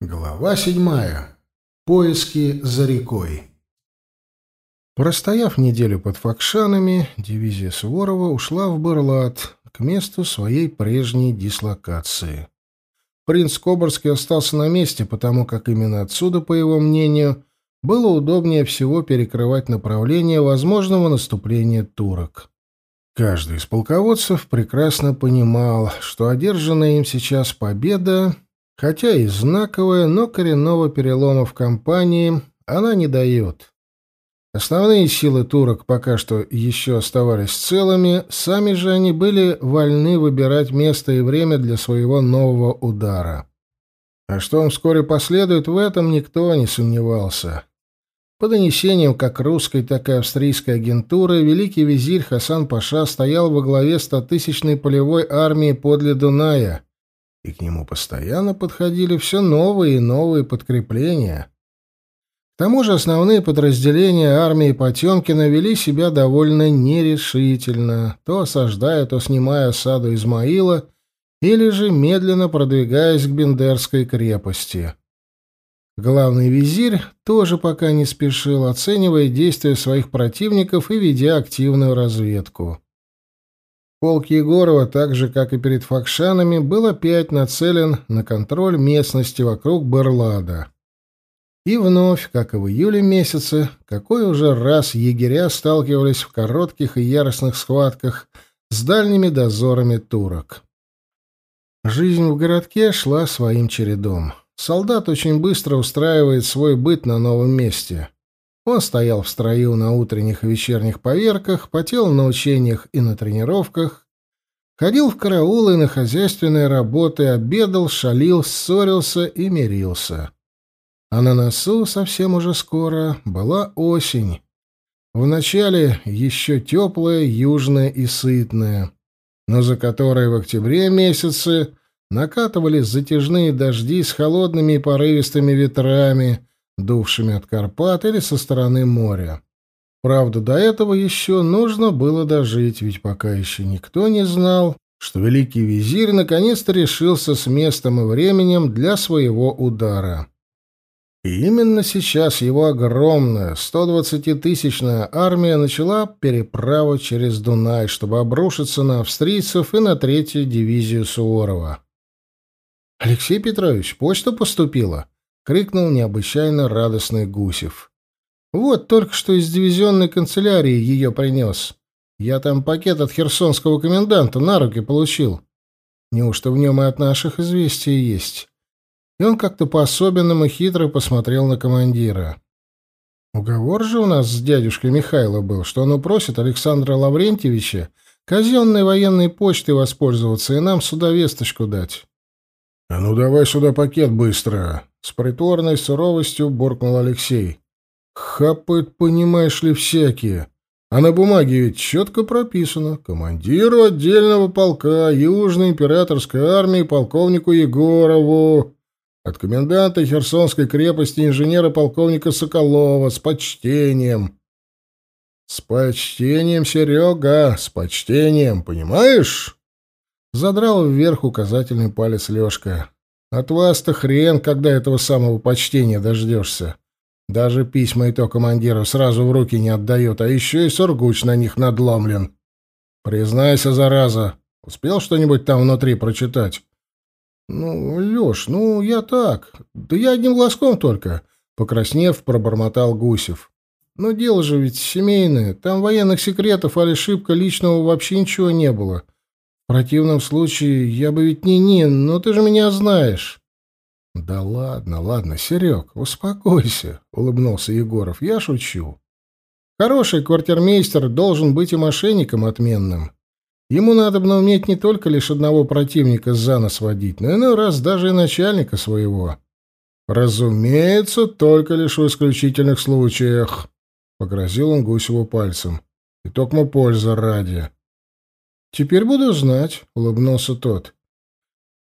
Глава седьмая. Поиски за рекой. Простояв неделю под Факшанами, дивизия Суворова ушла в Берлат, к месту своей прежней дислокации. Принц Коборский остался на месте, потому как именно отсюда, по его мнению, было удобнее всего перекрывать направление возможного наступления турок. Каждый из полководцев прекрасно понимал, что одержанная им сейчас победа Хотя и знаковая, но коренного перелома в кампании она не дает. Основные силы турок пока что еще оставались целыми, сами же они были вольны выбирать место и время для своего нового удара. А что он вскоре последует, в этом никто не сомневался. По донесениям как русской, так и австрийской агентуры, великий визирь Хасан Паша стоял во главе стотысячной полевой армии подле Дуная — и к нему постоянно подходили все новые и новые подкрепления. К тому же основные подразделения армии Потемкина вели себя довольно нерешительно, то осаждая, то снимая осаду Измаила, или же медленно продвигаясь к Бендерской крепости. Главный визирь тоже пока не спешил, оценивая действия своих противников и ведя активную разведку. Полк Егорова, так же, как и перед Факшанами, был опять нацелен на контроль местности вокруг Берлада. И вновь, как и в июле месяце, какой уже раз егеря сталкивались в коротких и яростных схватках с дальними дозорами турок. Жизнь в городке шла своим чередом. Солдат очень быстро устраивает свой быт на новом месте. Он стоял в строю на утренних и вечерних поверках, потел на учениях и на тренировках, ходил в караулы на хозяйственные работы, обедал, шалил, ссорился и мирился. А на носу совсем уже скоро была осень. Вначале еще теплая, южная и сытная, но за которой в октябре месяце накатывались затяжные дожди с холодными и порывистыми ветрами, дувшими от Карпат или со стороны моря. Правда, до этого еще нужно было дожить, ведь пока еще никто не знал, что великий визирь наконец-то решился с местом и временем для своего удара. И именно сейчас его огромная, 120-тысячная армия начала переправу через Дунай, чтобы обрушиться на австрийцев и на третью дивизию Суворова. «Алексей Петрович, почта поступила?» Крикнул необычайно радостный Гусев. Вот только что из дивизионной канцелярии ее принес. Я там пакет от херсонского коменданта на руки получил. Неужто в нем и от наших известий есть? И он как-то по-особенному хитро посмотрел на командира. Уговор же у нас с дядюшкой Михайло был, что он упросит Александра Лаврентьевича казенной военной почтой воспользоваться и нам сюда весточку дать. — А ну давай сюда пакет быстро! С притворной суровостью буркнул Алексей. Хапают, понимаешь ли, всякие. А на бумаге ведь четко прописано. Командиру отдельного полка Южной императорской армии полковнику Егорову. От коменданта Херсонской крепости инженера-полковника Соколова с почтением. С почтением, Серега, с почтением, понимаешь? Задрал вверх указательный палец Лешка. От вас-то хрен, когда этого самого почтения дождешься. Даже письма и то командиру сразу в руки не отдает, а еще и Сургуч на них надломлен. Признайся, зараза, успел что-нибудь там внутри прочитать? Ну, Леш, ну я так. Да я одним глазком только. Покраснев, пробормотал Гусев. Но дело же ведь семейное. Там военных секретов али шибко личного вообще ничего не было. — в противном случае я бы ведь не не, но ты же меня знаешь. Да ладно, ладно, Серег, успокойся, улыбнулся Егоров. Я шучу. Хороший квартирмейстер должен быть и мошенником отменным. Ему надо бы уметь не только лишь одного противника за нос водить, но иной раз даже и начальника своего. Разумеется, только лишь в исключительных случаях, погрозил он Гусеву пальцем. И только польза ради. «Теперь буду знать», — улыбнулся тот.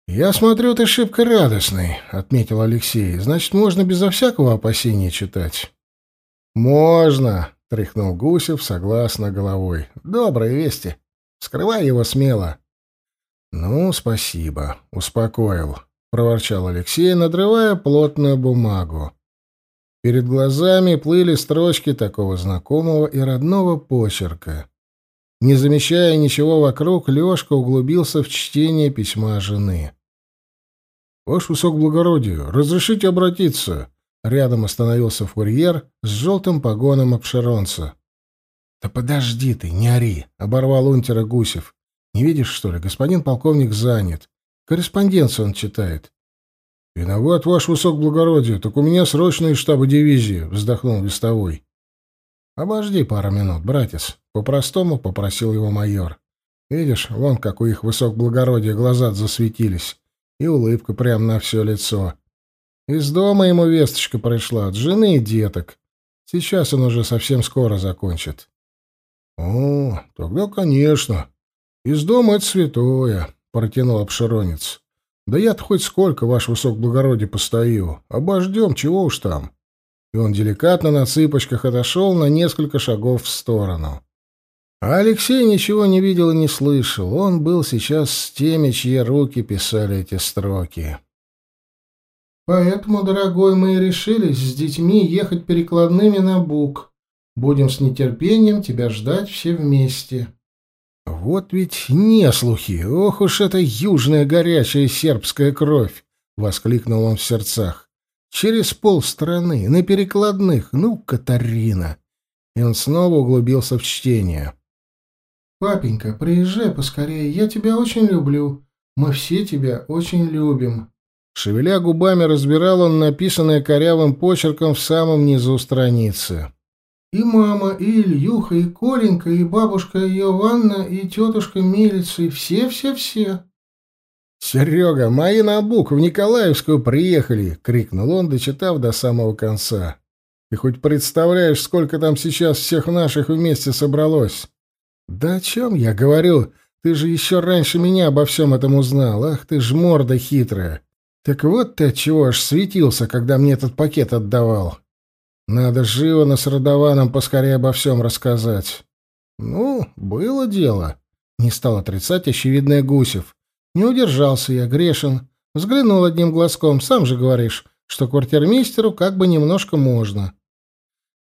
«Я смотрю, ты шибко радостный», — отметил Алексей. «Значит, можно безо всякого опасения читать». «Можно», — тряхнул Гусев согласно головой. «Добрые вести. Скрывай его смело». «Ну, спасибо», — успокоил. проворчал Алексей, надрывая плотную бумагу. Перед глазами плыли строчки такого знакомого и родного почерка. Не замечая ничего вокруг, Лёшка углубился в чтение письма жены. «Ваш высокоблагородие, разрешите обратиться?» Рядом остановился фурьер с желтым погоном обширонца. «Да подожди ты, не ори!» — оборвал унтера Гусев. «Не видишь, что ли? Господин полковник занят. Корреспонденцию он читает». «Виноват, ваше высокоблагородие. Так у меня срочно из дивизии», — вздохнул Вестовой. «Обожди пару минут, братец», — по-простому попросил его майор. «Видишь, вон как у их высокоблагородия глаза засветились, и улыбка прямо на все лицо. Из дома ему весточка пришла от жены и деток. Сейчас он уже совсем скоро закончит». «О, тогда, конечно. Из дома это святое», — протянул обширонец. «Да я-то хоть сколько, ваше высокоблагородие, постою. Обождем, чего уж там» и он деликатно на цыпочках отошел на несколько шагов в сторону. А Алексей ничего не видел и не слышал. Он был сейчас с теми, чьи руки писали эти строки. «Поэтому, дорогой, мы и решились с детьми ехать перекладными на Бук. Будем с нетерпением тебя ждать все вместе». «Вот ведь не слухи! Ох уж эта южная горячая сербская кровь!» — воскликнул он в сердцах. Через полстраны, на перекладных. Ну, Катарина. И он снова углубился в чтение. «Папенька, приезжай поскорее. Я тебя очень люблю. Мы все тебя очень любим». Шевеля губами, разбирал он написанное корявым почерком в самом низу страницы. «И мама, и Ильюха, и Коленька, и бабушка Йованна, и тетушка Милица, и все-все-все». «Серега, мои на Бук в Николаевскую приехали!» — крикнул он, дочитав до самого конца. «Ты хоть представляешь, сколько там сейчас всех наших вместе собралось?» «Да о чем я говорю? Ты же еще раньше меня обо всем этом узнал. Ах ты ж морда хитрая! Так вот ты отчего аж светился, когда мне этот пакет отдавал. Надо живо на с Родованом поскорее обо всем рассказать». «Ну, было дело», — не стал отрицать очевидное Гусев. Не удержался я, грешен. Взглянул одним глазком, сам же говоришь, что квартирмейстеру как бы немножко можно.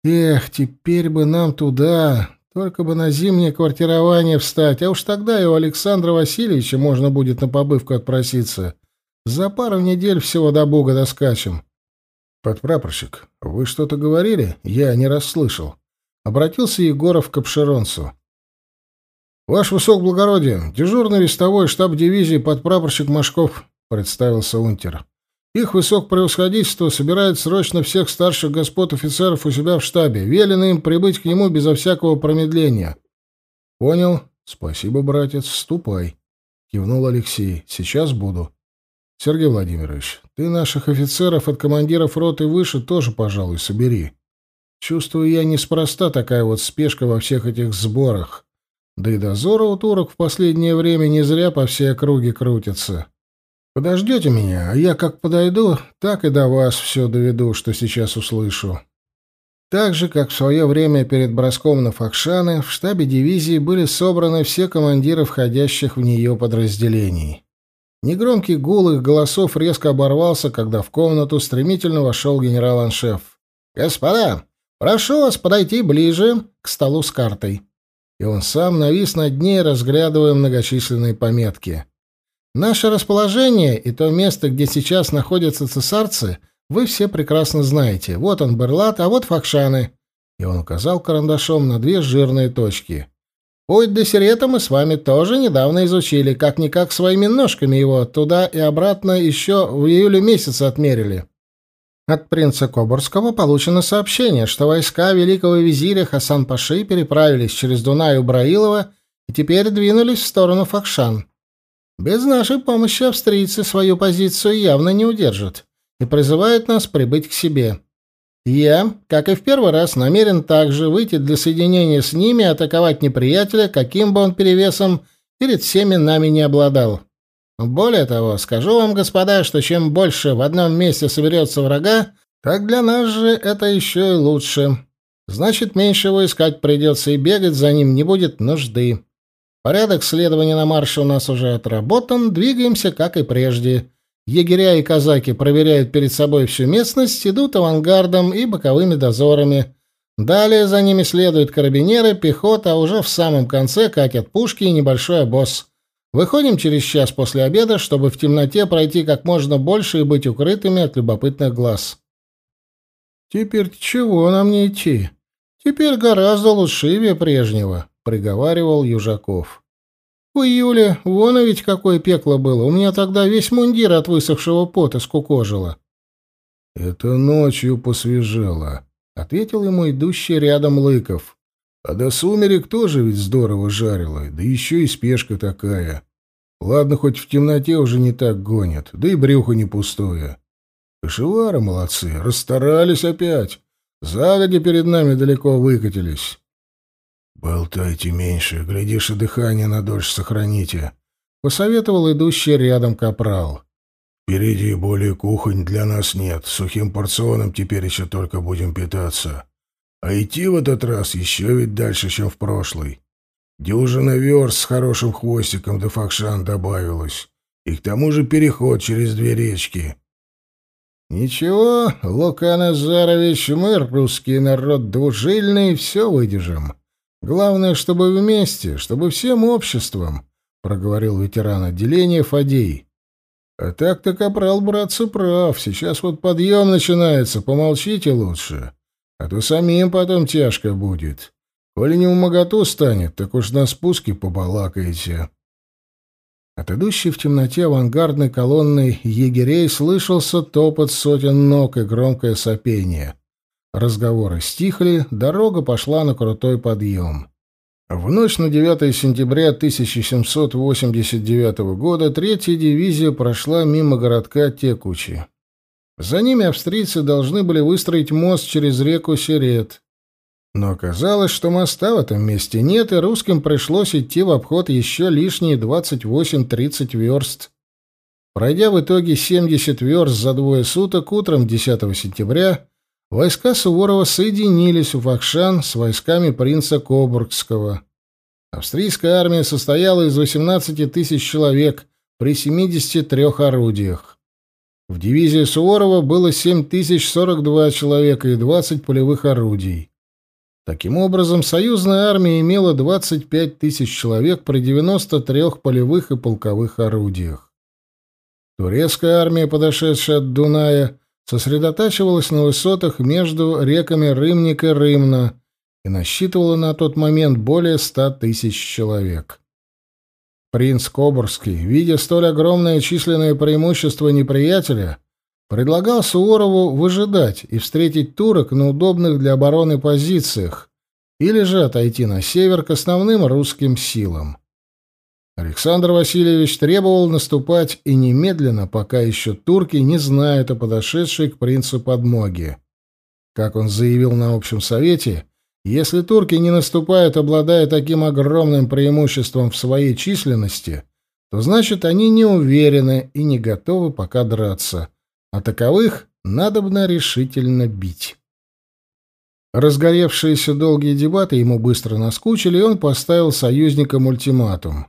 Эх, теперь бы нам туда, только бы на зимнее квартирование встать, а уж тогда и у Александра Васильевича можно будет на побывку отпроситься. За пару недель всего до Бога доскачем. Подпрапорщик, вы что-то говорили? Я не расслышал. Обратился Егоров к обширонцу. «Ваше высокоблагородие, дежурный вестовой штаб дивизии подпрапорщик Машков», — представился унтер. «Их высокопревосходительство собирает срочно всех старших господ офицеров у себя в штабе. Велено им прибыть к нему безо всякого промедления». «Понял. Спасибо, братец. Ступай», — кивнул Алексей. «Сейчас буду». «Сергей Владимирович, ты наших офицеров от командиров роты выше тоже, пожалуй, собери. Чувствую я неспроста такая вот спешка во всех этих сборах». Да и дозоры у турок в последнее время не зря по всей округе крутятся. Подождете меня, а я как подойду, так и до вас все доведу, что сейчас услышу. Так же, как в свое время перед броском на Факшаны, в штабе дивизии были собраны все командиры входящих в нее подразделений. Негромкий гул их голосов резко оборвался, когда в комнату стремительно вошел генерал-аншеф. «Господа, прошу вас подойти ближе к столу с картой» и он сам навис над ней, разглядывая многочисленные пометки. Наше расположение и то место, где сейчас находятся цесарцы, вы все прекрасно знаете. Вот он, Берлат, а вот Факшаны. И он указал карандашом на две жирные точки. Путь до Сирета мы с вами тоже недавно изучили, как-никак своими ножками его туда и обратно еще в июле месяце отмерили. От принца Кобурского получено сообщение, что войска великого визиря Хасан-Паши переправились через Дунай у Браилова и теперь двинулись в сторону Факшан. Без нашей помощи австрийцы свою позицию явно не удержат и призывают нас прибыть к себе. Я, как и в первый раз, намерен также выйти для соединения с ними и атаковать неприятеля, каким бы он перевесом перед всеми нами не обладал. Более того, скажу вам, господа, что чем больше в одном месте соберется врага, так для нас же это еще и лучше. Значит, меньше его искать придется, и бегать за ним не будет нужды. Порядок следования на марше у нас уже отработан, двигаемся, как и прежде. Егеря и казаки проверяют перед собой всю местность, идут авангардом и боковыми дозорами. Далее за ними следуют карабинеры, пехота, а уже в самом конце катят пушки и небольшой обоз. Выходим через час после обеда, чтобы в темноте пройти как можно больше и быть укрытыми от любопытных глаз. «Теперь чего нам не идти? Теперь гораздо лучшивее прежнего», — приговаривал Южаков. «В июле вон и ведь какое пекло было. У меня тогда весь мундир от высохшего пота скукожило». «Это ночью посвежело», — ответил ему идущий рядом Лыков. «А до сумерек тоже ведь здорово жарило, да еще и спешка такая. Ладно, хоть в темноте уже не так гонят, да и брюхо не пустое. Кошевары молодцы, расстарались опять. Загоди перед нами далеко выкатились. «Болтайте меньше, глядишь, и дыхание надольше сохраните», — посоветовал идущий рядом капрал. «Впереди более кухонь для нас нет, сухим порционом теперь еще только будем питаться. А идти в этот раз еще ведь дальше, чем в прошлый. Дюжина верст с хорошим хвостиком до Факшан добавилось. И к тому же переход через две речки. «Ничего, Лука Назарович, мы, русский народ двужильный, все выдержим. Главное, чтобы вместе, чтобы всем обществом», — проговорил ветеран отделения Фадей. «А так-то капрал, братцы, прав. Сейчас вот подъем начинается, помолчите лучше. А то самим потом тяжко будет. Коли не в станет, так уж на спуске побалакаете». От идущей в темноте авангардной колонны егерей слышался топот сотен ног и громкое сопение. Разговоры стихли, дорога пошла на крутой подъем. В ночь на 9 сентября 1789 года третья дивизия прошла мимо городка Текучи. За ними австрийцы должны были выстроить мост через реку Серет. Но оказалось, что моста в этом месте нет, и русским пришлось идти в обход еще лишние 28-30 верст. Пройдя в итоге 70 верст за двое суток, утром 10 сентября войска Суворова соединились у Факшан с войсками принца Кобургского. Австрийская армия состояла из 18 тысяч человек при 73 орудиях. В дивизии Суворова было 7042 человека и 20 полевых орудий. Таким образом, союзная армия имела 25 тысяч человек при 93 полевых и полковых орудиях. Турецкая армия, подошедшая от Дуная, сосредотачивалась на высотах между реками Рымник и Рымна и насчитывала на тот момент более 100 тысяч человек. Принц Кобурский, видя столь огромное численное преимущество неприятеля, предлагал Суворову выжидать и встретить турок на удобных для обороны позициях или же отойти на север к основным русским силам. Александр Васильевич требовал наступать и немедленно, пока еще турки не знают о подошедшей к принцу подмоге. Как он заявил на общем совете, если турки не наступают, обладая таким огромным преимуществом в своей численности, то значит они не уверены и не готовы пока драться — а таковых надобно решительно бить. Разгоревшиеся долгие дебаты ему быстро наскучили, и он поставил союзникам ультиматум.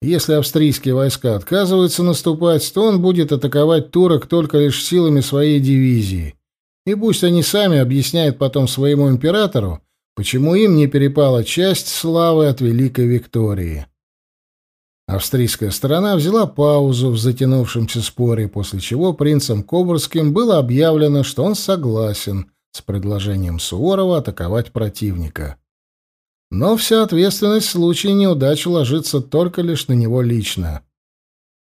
Если австрийские войска отказываются наступать, то он будет атаковать турок только лишь силами своей дивизии. И пусть они сами объясняют потом своему императору, почему им не перепала часть славы от Великой Виктории. Австрийская сторона взяла паузу в затянувшемся споре, после чего принцем Кобурским было объявлено, что он согласен с предложением Суворова атаковать противника. Но вся ответственность в случае неудачи ложится только лишь на него лично.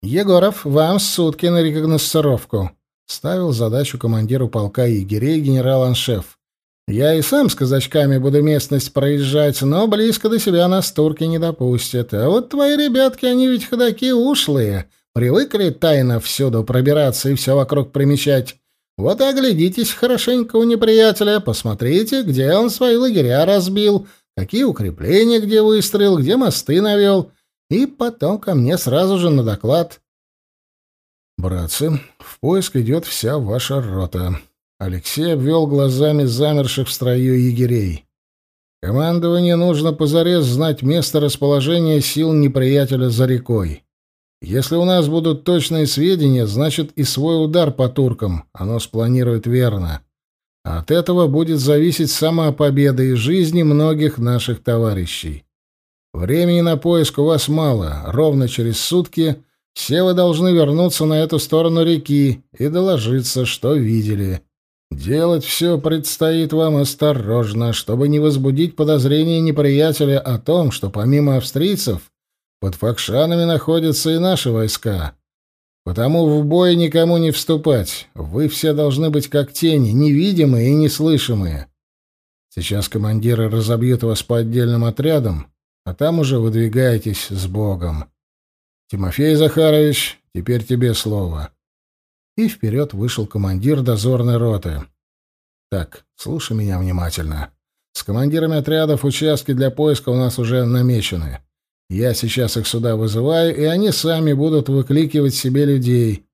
«Егоров, вам сутки на рекогносцировку», — ставил задачу командиру полка егерей генерал-аншеф. Я и сам с казачками буду местность проезжать, но близко до себя нас турки не допустят. А вот твои ребятки, они ведь ходаки ушлые, привыкли тайно всюду пробираться и все вокруг примечать. Вот и оглядитесь хорошенько у неприятеля, посмотрите, где он свои лагеря разбил, какие укрепления где выстроил, где мосты навел, и потом ко мне сразу же на доклад. «Братцы, в поиск идет вся ваша рота», Алексей обвел глазами замерших в строю егерей. Командованию нужно позарез знать место расположения сил неприятеля за рекой. Если у нас будут точные сведения, значит и свой удар по туркам оно спланирует верно. От этого будет зависеть сама победа и жизни многих наших товарищей. Времени на поиск у вас мало. Ровно через сутки все вы должны вернуться на эту сторону реки и доложиться, что видели. Делать все предстоит вам осторожно, чтобы не возбудить подозрения неприятеля о том, что помимо австрийцев под Факшанами находятся и наши войска. Потому в бой никому не вступать. Вы все должны быть как тени, невидимые и неслышимые. Сейчас командиры разобьют вас по отдельным отрядам, а там уже выдвигаетесь с Богом. Тимофей Захарович, теперь тебе слово. И вперед вышел командир дозорной роты. Так, слушай меня внимательно. С командирами отрядов участки для поиска у нас уже намечены. Я сейчас их сюда вызываю, и они сами будут выкликивать себе людей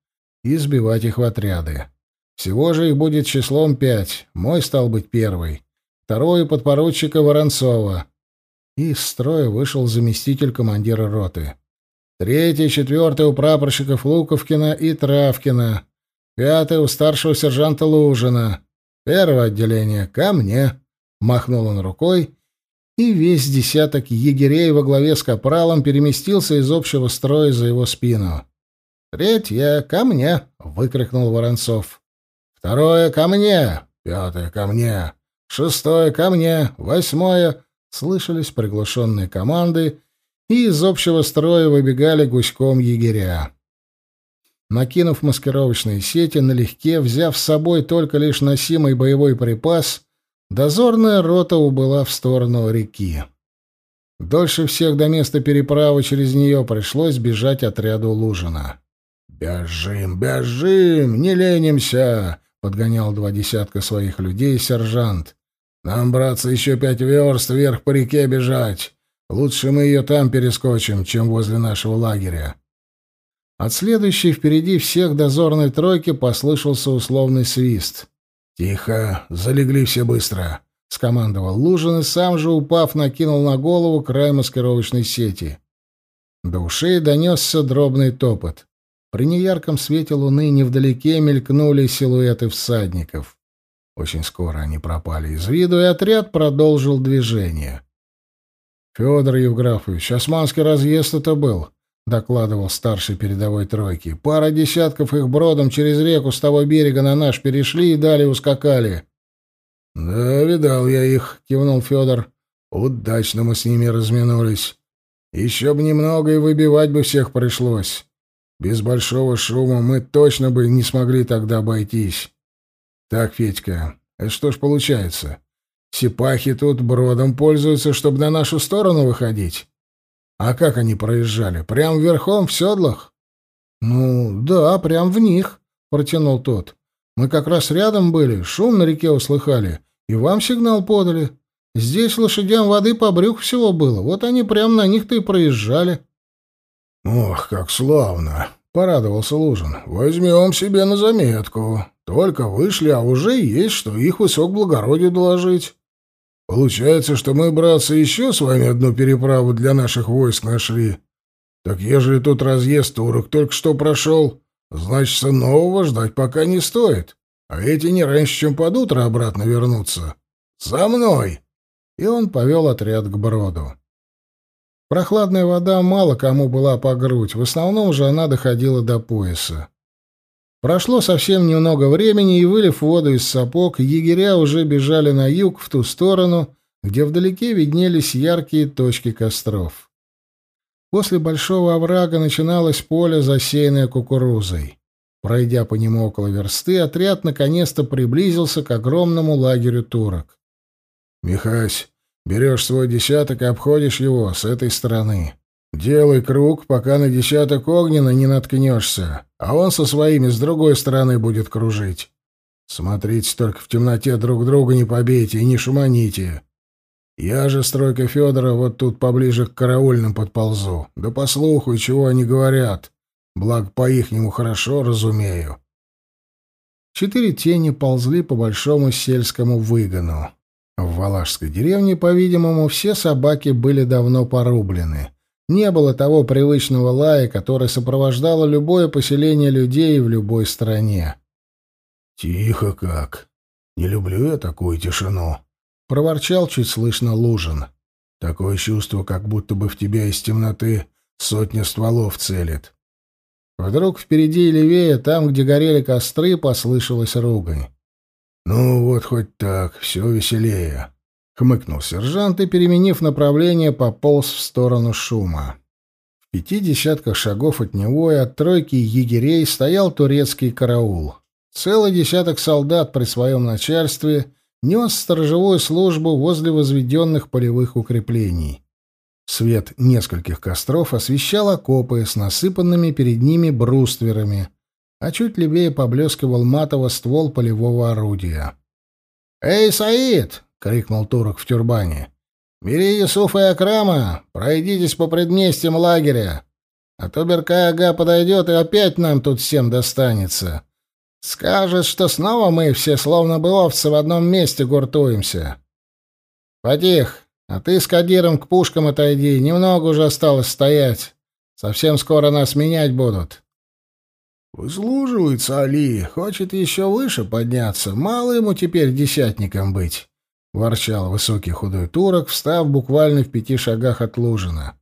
и сбивать их в отряды. Всего же их будет числом пять. Мой стал быть первый. Второй — подпоручика Воронцова. Из строя вышел заместитель командира роты. Третий, четвертый у прапорщиков Луковкина и Травкина. Пятый у старшего сержанта Лужина. Первое отделение — ко мне. Махнул он рукой, и весь десяток егерей во главе с капралом переместился из общего строя за его спину. «Третье — ко мне!» — выкрикнул Воронцов. «Второе — ко мне! Пятое — ко мне! Шестое — ко мне! Восьмое!» Слышались приглушенные команды, и из общего строя выбегали гуськом егеря. Накинув маскировочные сети, налегке, взяв с собой только лишь носимый боевой припас, Дозорная рота убыла в сторону реки. Дольше всех до места переправы через нее пришлось бежать отряду Лужина. «Бежим, бежим, не ленимся!» — подгонял два десятка своих людей сержант. «Нам, братцы, еще пять верст вверх по реке бежать. Лучше мы ее там перескочим, чем возле нашего лагеря». От следующей впереди всех дозорной тройки послышался условный свист. «Тихо! Залегли все быстро!» — скомандовал Лужин и сам же, упав, накинул на голову край маскировочной сети. До ушей донесся дробный топот. При неярком свете луны невдалеке мелькнули силуэты всадников. Очень скоро они пропали из виду, и отряд продолжил движение. «Федор Евграфович, османский разъезд это был», — докладывал старший передовой тройки. «Пара десятков их бродом через реку с того берега на наш перешли и далее ускакали». «Да, видал я их», — кивнул Федор. «Удачно мы с ними разминулись. Еще бы немного и выбивать бы всех пришлось. Без большого шума мы точно бы не смогли тогда обойтись. Так, Федька, это что ж получается? Сипахи тут бродом пользуются, чтобы на нашу сторону выходить?» А как они проезжали? Прям верхом в седлах? Ну, да, прям в них, протянул тот. Мы как раз рядом были, шум на реке услыхали, и вам сигнал подали. Здесь лошадям воды по брюх всего было, вот они прям на них-то и проезжали. Ох, как славно, порадовался Лужин. Возьмем себе на заметку. Только вышли, а уже есть, что их высок благородие доложить. Получается, что мы, братцы, еще с вами одну переправу для наших войск нашли. Так ежели тут разъезд турок только что прошел, значит, нового ждать пока не стоит. А эти не раньше, чем под утро обратно вернутся. За мной!» И он повел отряд к броду. Прохладная вода мало кому была по грудь, в основном же она доходила до пояса. Прошло совсем немного времени, и, вылив воду из сапог, егеря уже бежали на юг, в ту сторону, где вдалеке виднелись яркие точки костров. После большого оврага начиналось поле, засеянное кукурузой. Пройдя по нему около версты, отряд наконец-то приблизился к огромному лагерю турок. «Михась, берешь свой десяток и обходишь его с этой стороны. Делай круг, пока на десяток огненно не наткнешься, а он со своими с другой стороны будет кружить. Смотрите только в темноте друг друга не побейте и не шуманите. Я же, стройка Федора, вот тут поближе к караульным подползу. Да послухаю, чего они говорят. Благо, по-ихнему хорошо разумею. Четыре тени ползли по большому сельскому выгону. В Валашской деревне, по-видимому, все собаки были давно порублены. Не было того привычного лая, который сопровождало любое поселение людей в любой стране. «Тихо как! Не люблю я такую тишину!» — проворчал чуть слышно Лужин. «Такое чувство, как будто бы в тебя из темноты сотня стволов целит». Вдруг впереди и левее, там, где горели костры, послышалась ругань. «Ну вот хоть так, все веселее», — хмыкнул сержант и, переменив направление, пополз в сторону шума. В пяти десятках шагов от него и от тройки егерей стоял турецкий караул. Целый десяток солдат при своем начальстве нес сторожевую службу возле возведенных полевых укреплений. Свет нескольких костров освещал окопы с насыпанными перед ними брустверами, а чуть левее поблескивал матово ствол полевого орудия. «Эй, Саид!» — крикнул турок в тюрбане. «Бери Юсуфа и Акрама, пройдитесь по предместьям лагеря, а то Беркай-ага подойдет и опять нам тут всем достанется. Скажет, что снова мы все словно бы овцы в одном месте гуртуемся. Потих, а ты с Кадиром к пушкам отойди, немного уже осталось стоять. Совсем скоро нас менять будут. Выслуживается Али, хочет еще выше подняться, мало ему теперь десятником быть, — ворчал высокий худой турок, встав буквально в пяти шагах от Лужина.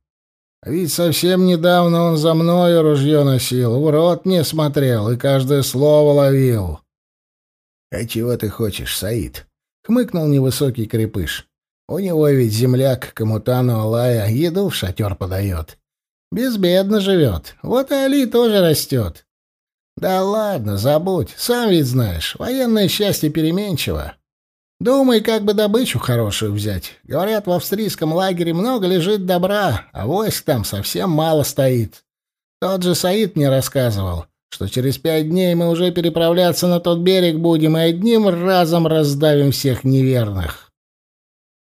А ведь совсем недавно он за мною ружье носил, в рот не смотрел и каждое слово ловил. — А чего ты хочешь, Саид? — хмыкнул невысокий крепыш. У него ведь земляк Камутану Алая еду в шатер подает. Безбедно живет. Вот и Али тоже растет. Да ладно, забудь. Сам ведь знаешь, военное счастье переменчиво. Думай, как бы добычу хорошую взять. Говорят, в австрийском лагере много лежит добра, а войск там совсем мало стоит. Тот же Саид мне рассказывал, что через пять дней мы уже переправляться на тот берег будем и одним разом раздавим всех неверных.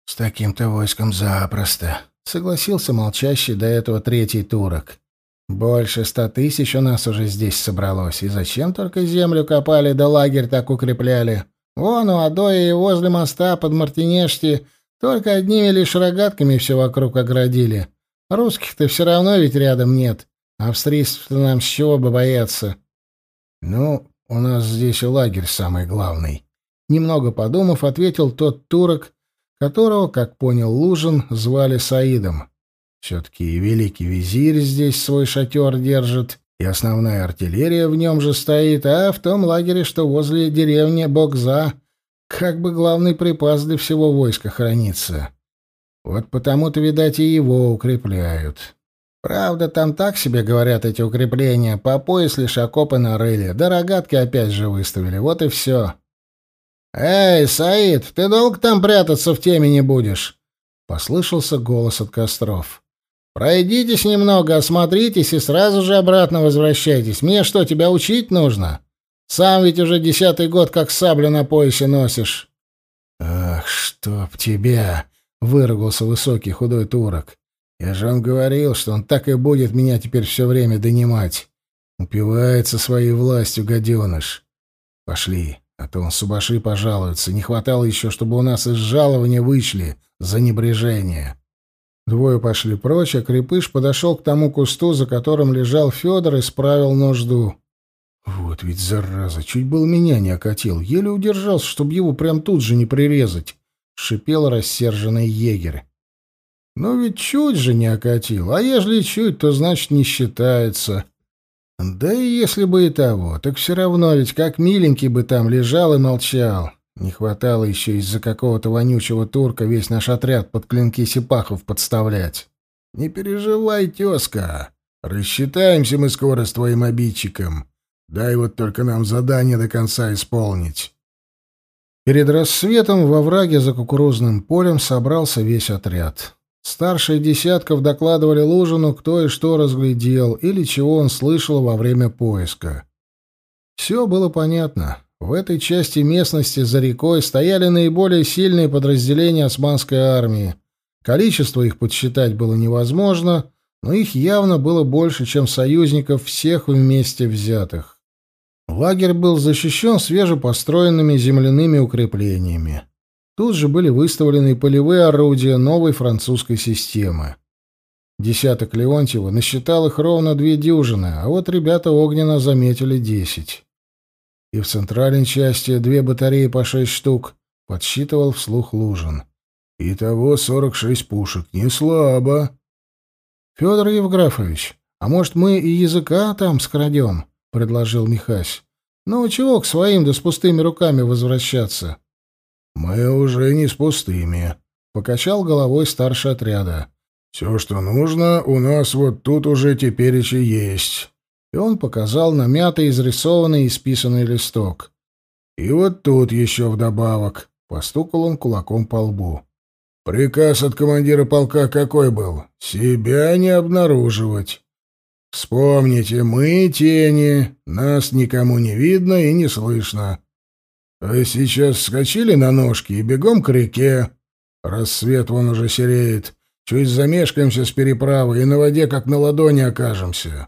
«С таким-то войском запросто», — согласился молчащий до этого третий турок. «Больше ста тысяч у нас уже здесь собралось, и зачем только землю копали да лагерь так укрепляли? Вон у Адоя и возле моста под Мартинешти только одними лишь рогатками все вокруг оградили. Русских-то все равно ведь рядом нет. Австрийцев-то нам с чего бы бояться?» «Ну, у нас здесь и лагерь самый главный». Немного подумав, ответил тот турок, которого, как понял Лужин, звали Саидом. Все-таки великий визирь здесь свой шатер держит, и основная артиллерия в нем же стоит, а в том лагере, что возле деревни Богза, как бы главный припас для всего войска хранится. Вот потому-то, видать, и его укрепляют. Правда, там так себе говорят эти укрепления, по пояс лишь окопы нарыли, да рогатки опять же выставили, вот и все. «Эй, Саид, ты долго там прятаться в теме не будешь?» — послышался голос от костров. «Пройдитесь немного, осмотритесь и сразу же обратно возвращайтесь. Мне что, тебя учить нужно? Сам ведь уже десятый год как саблю на поясе носишь». «Ах, чтоб тебя!» — выругался высокий худой турок. «Я же вам говорил, что он так и будет меня теперь все время донимать. Упивается своей властью, гаденыш. Пошли, а то он субаши пожалуется. Не хватало еще, чтобы у нас из жалования вышли за небрежение. Двое пошли прочь, а Крепыш подошел к тому кусту, за которым лежал Федор, и справил нужду. Вот ведь зараза, чуть был меня не окатил. Еле удержался, чтобы его прям тут же не прирезать. Шипел рассерженный егерь. Но ведь чуть же не окатил, а ежели чуть, то значит не считается. Да и если бы и того, так все равно ведь как миленький бы там лежал и молчал. Не хватало еще из-за какого-то вонючего турка весь наш отряд под клинки сипахов подставлять. Не переживай, тезка. Рассчитаемся мы скоро с твоим обидчиком. Дай вот только нам задание до конца исполнить. Перед рассветом во враге за кукурузным полем собрался весь отряд. Старшие десятков докладывали Лужину, кто и что разглядел, или чего он слышал во время поиска. Все было понятно. В этой части местности за рекой стояли наиболее сильные подразделения османской армии. Количество их подсчитать было невозможно, но их явно было больше, чем союзников всех вместе взятых. Лагерь был защищен свежепостроенными земляными укреплениями. Тут же были выставлены полевые орудия новой французской системы. Десяток Леонтьева насчитал их ровно две дюжины, а вот ребята Огнена заметили десять. И в центральной части две батареи по шесть штук, подсчитывал вслух Лужин. Итого сорок шесть пушек. Не слабо. Федор Евграфович, а может, мы и языка там скрадем? — предложил Михась. Ну, чего к своим да с пустыми руками возвращаться? — Мы уже не с пустыми, — покачал головой старший отряда. — Все, что нужно, у нас вот тут уже теперь еще есть. И он показал на мятый, изрисованный и списанный листок. И вот тут еще вдобавок. Постукал он кулаком по лбу. Приказ от командира полка какой был? Себя не обнаруживать. Вспомните, мы тени, нас никому не видно и не слышно. А сейчас вскочили на ножки и бегом к реке. Рассвет вон уже сереет. Чуть замешкаемся с переправы и на воде как на ладони окажемся.